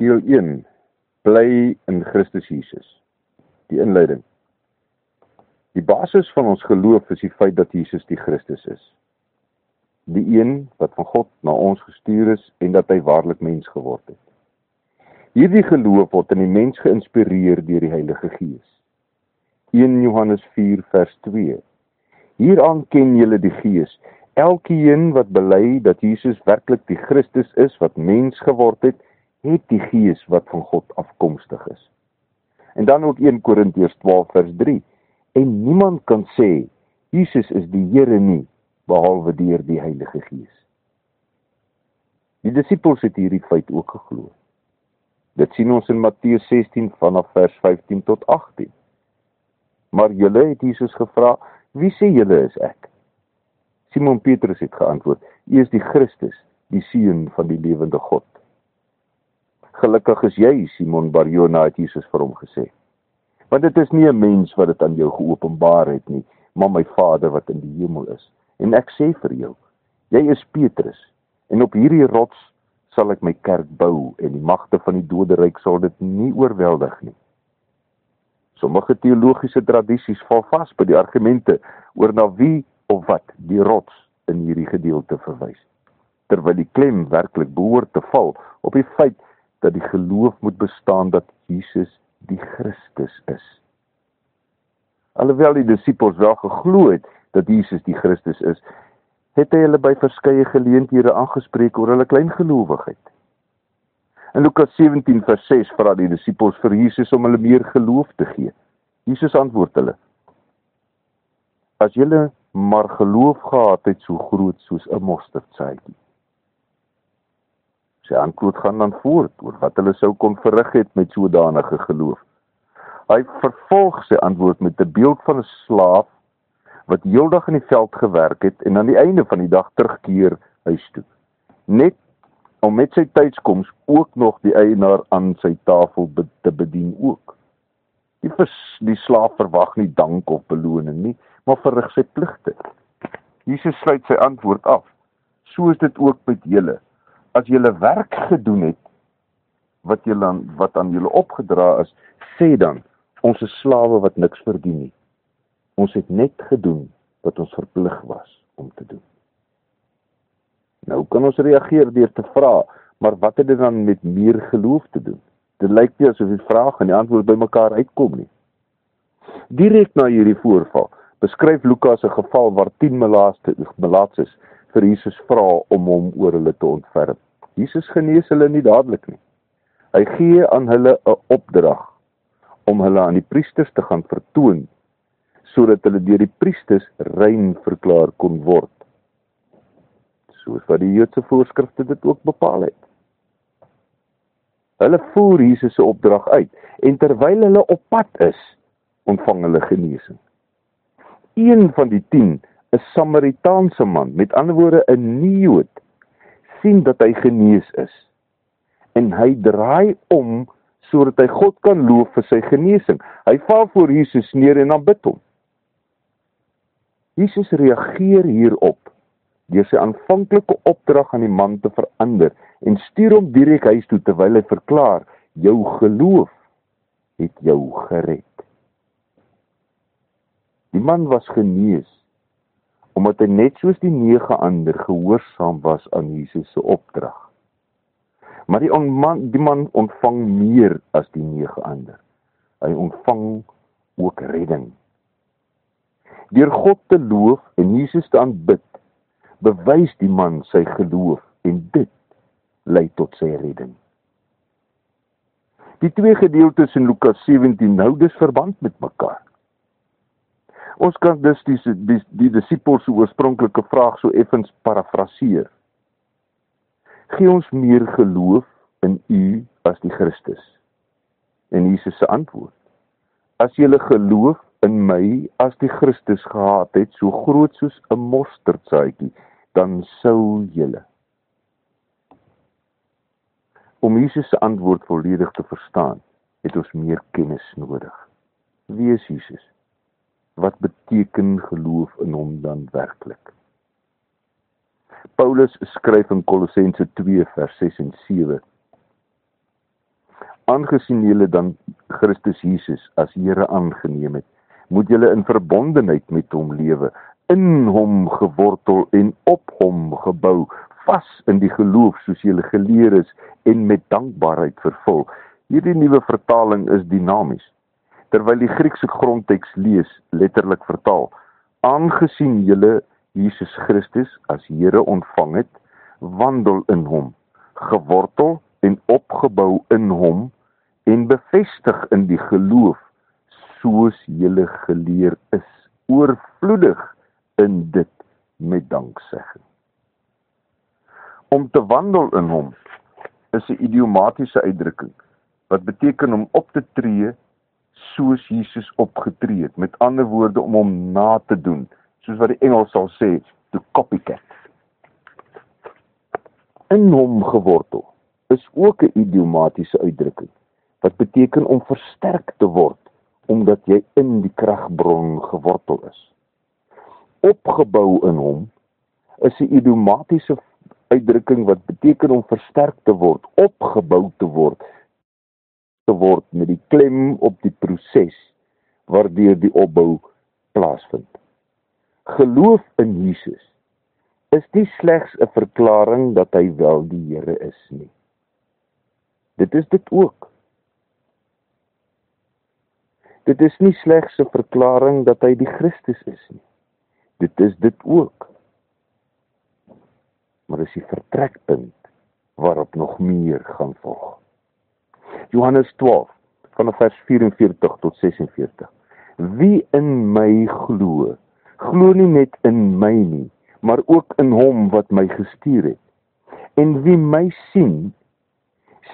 Deel 1. Bly in Christus Jesus. Die inleiding. Die basis van ons geloof is die feit dat Jesus die Christus is. Die een wat van God na ons gestuur is en dat hy waarlik mens geword het. Hierdie geloof word in die mens geïnspireer deur die Heilige Gees. 1 Johannes 4 vers 2. Hieraan ken julle die Gees. Elkeen wat bely dat Jesus werklik die Christus is wat mens geword het, het die gees wat van God afkomstig is. En dan ook 1 Korintiërs 12 vers 3. En niemand kan sê Jesus is die Here nie behalwe deur die Heilige Gees. Die disippels het hierdie feit ook geglo. Dit sien ons in Matteus 16 vanaf vers 15 tot 18. Maar julle het Jesus gevra, "Wie sê julle is ek?" Simon Petrus het geantwoord, "U is die Christus, die seun van die lewende God." Gelukkig is jy, Simon Barjona het Jesus vir hom gesê. Want dit is nie 'n mens wat dit aan jou geopenbaar het nie, maar my Vader wat in die hemel is. En ek sê vir jou, jy is Petrus, en op hierdie rots sal ek my kerk bou en die magte van die doderyk sal dit nie oorweldig nie. Sommige teologiese tradisies val vas by die argumente oor na wie of wat die rots in hierdie gedeelte verwys. Terwyl die klem werklik behoort te val op die feit dat die geloof moet bestaan dat Jesus die Christus is. Alhoewel die disippels wel geglo het dat Jesus die Christus is, het hy hulle by verskeie geleenthede aangespreek oor hulle kleingelowigheid. In Lukas 17 vers 6 vra die disippels vir Jesus om hulle meer geloof te gee. Jesus antwoord hulle: As julle maar geloof gehad het so groot soos 'n mosterdsaadjie, Sy antwoord gaan dan voort oor wat hulle sou kon verrig het met sodanige geloof. Hy vervolg sy antwoord met 'n beeld van 'n slaaf wat heeldag in die veld gewerk het en aan die einde van die dag terugkeer huis toe. Net om met sy tydskoms ook nog die eienaar aan sy tafel be te bedien ook. Die vers, die slaaf verwag nie dank of beloning nie, maar verrig sy pligte. Jesus sluit sy antwoord af. So is dit ook met julle as jy hulle werk gedoen het wat jy aan wat aan julle opgedra is, sê dan ons is slawe wat niks verdien nie. Ons het net gedoen wat ons verplig was om te doen. Nou kan ons reageer deur te vra, maar wat het dit dan met meer geloof te doen? Dit lyk nie asof die vraag en die antwoord bymekaar uitkom nie. Direk na hierdie voorval beskryf Lukas 'n geval waar 10 melaatses vir Jesus vra om hom oor hulle te ontferm. Jesus genees hulle nie dadelik nie. Hy gee aan hulle 'n opdrag om hulle aan die priesters te gaan vertoon sodat hulle deur die priesters rein verklaar kon word. Soos wat die Joodse voorskrifte dit ook bepaal het. Hulle voer Jesus se opdrag uit en terwyl hulle op pad is, ontvang hulle genesing. Een van die 10 'n Samaritaanse man, met ander woorde 'n nie-Jood, sien dat hy genees is. En hy draai om sodat hy God kan loof vir sy genesing. Hy val voor Jesus neer en aanbid hom. Jesus reageer hierop deur sy aanvanklike opdrag aan die man te verander en stuur hom direk huis toe terwyl hy verklaar: "Jou geloof het jou gered." Die man was genees omdat hy net soos die nege ander gehoorsaam was aan Jesus se opdrag. Maar die man die man ontvang meer as die nege ander. Hy ontvang ook redding. Deur God te loof en Jesus te aanbid, bewys die man sy geloof en dit lei tot sy redding. Die twee gedeeltes in Lukas 17 hou dus verband met mekaar. Ons kan dus die die, die disippels se oorspronklike vraag so effens parafraseer. Gee ons meer geloof in U as die Christus. En Jesus se antwoord: As jy geloof in my as die Christus gehad het, so groot soos 'n mosterdsaadjie, dan sou julle Om Jesus se antwoord volledig te verstaan, het ons meer kennis nodig. Wie is Jesus? Wat beteken geloof in hom dan werklik? Paulus skryf in Kolossense 2 vers 6 en 7 Aangesien julle dan Christus Jesus as Here aangeneem het, moet julle in verbondenheid met hom lewe, in hom gewortel en op hom gebou, vas in die geloof soos julle geleer is en met dankbaarheid vervul. Hierdie nuwe vertaling is dinamies. Terwyl die Griekse grondteks lees letterlik vertaal, aangesien julle Jesus Christus as Here ontvang het, wandel in hom, gewortel en opgebou in hom en bevestig in die geloof soos julle geleer is, oorvloedig in dit met danksegging. Om te wandel in hom is 'n idiomatiese uitdrukking wat beteken om op te tree soos Jesus opgetree het. Met ander woorde om hom na te doen, soos wat die Engels sal sê, to copycat. In hom gewortel is ook 'n idiomatiese uitdrukking wat beteken om versterk te word omdat jy in die kragbron gewortel is. Opgebou in hom is 'n idiomatiese uitdrukking wat beteken om versterk te word, opgebou te word te word met die klem op die proses waardeur die opbou plaasvind. Geloof in Jesus is nie slegs 'n verklaring dat hy wel die Here is nie. Dit is dit ook. Dit is nie slegs 'n verklaring dat hy die Christus is nie. Dit is dit ook maar is die vertrekpunt waarop nog meer gaan volg. Johannes 12 vanaf vers 44 tot 46. Wie in my glo, glo nie net in my nie, maar ook in hom wat my gestuur het. En wie my sien,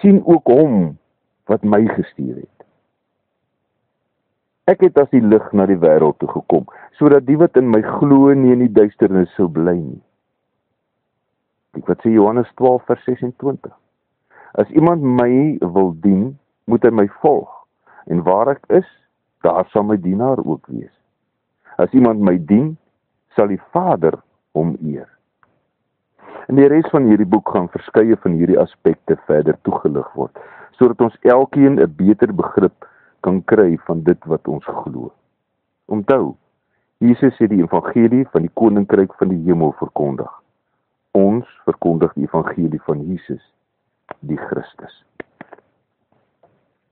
sien ook hom wat my gestuur het. Ek het as die lig na die wêreld toe gekom, sodat die wat in my glo nie in die duisternis sou bly nie. Kyk wat sê Johannes 12 vers 26. As iemand my wil dien, moet hy my volg. En waar ek is, daar sal my dienaar ook wees. As iemand my dien, sal die Vader hom eer. In die res van hierdie boek gaan verskeie van hierdie aspekte verder toegelig word, sodat ons elkeen 'n beter begrip kan kry van dit wat ons glo. Onthou, Jesus het die evangelie van die koninkryk van die hemel verkondig ons verkondig die evangelie van Jesus die Christus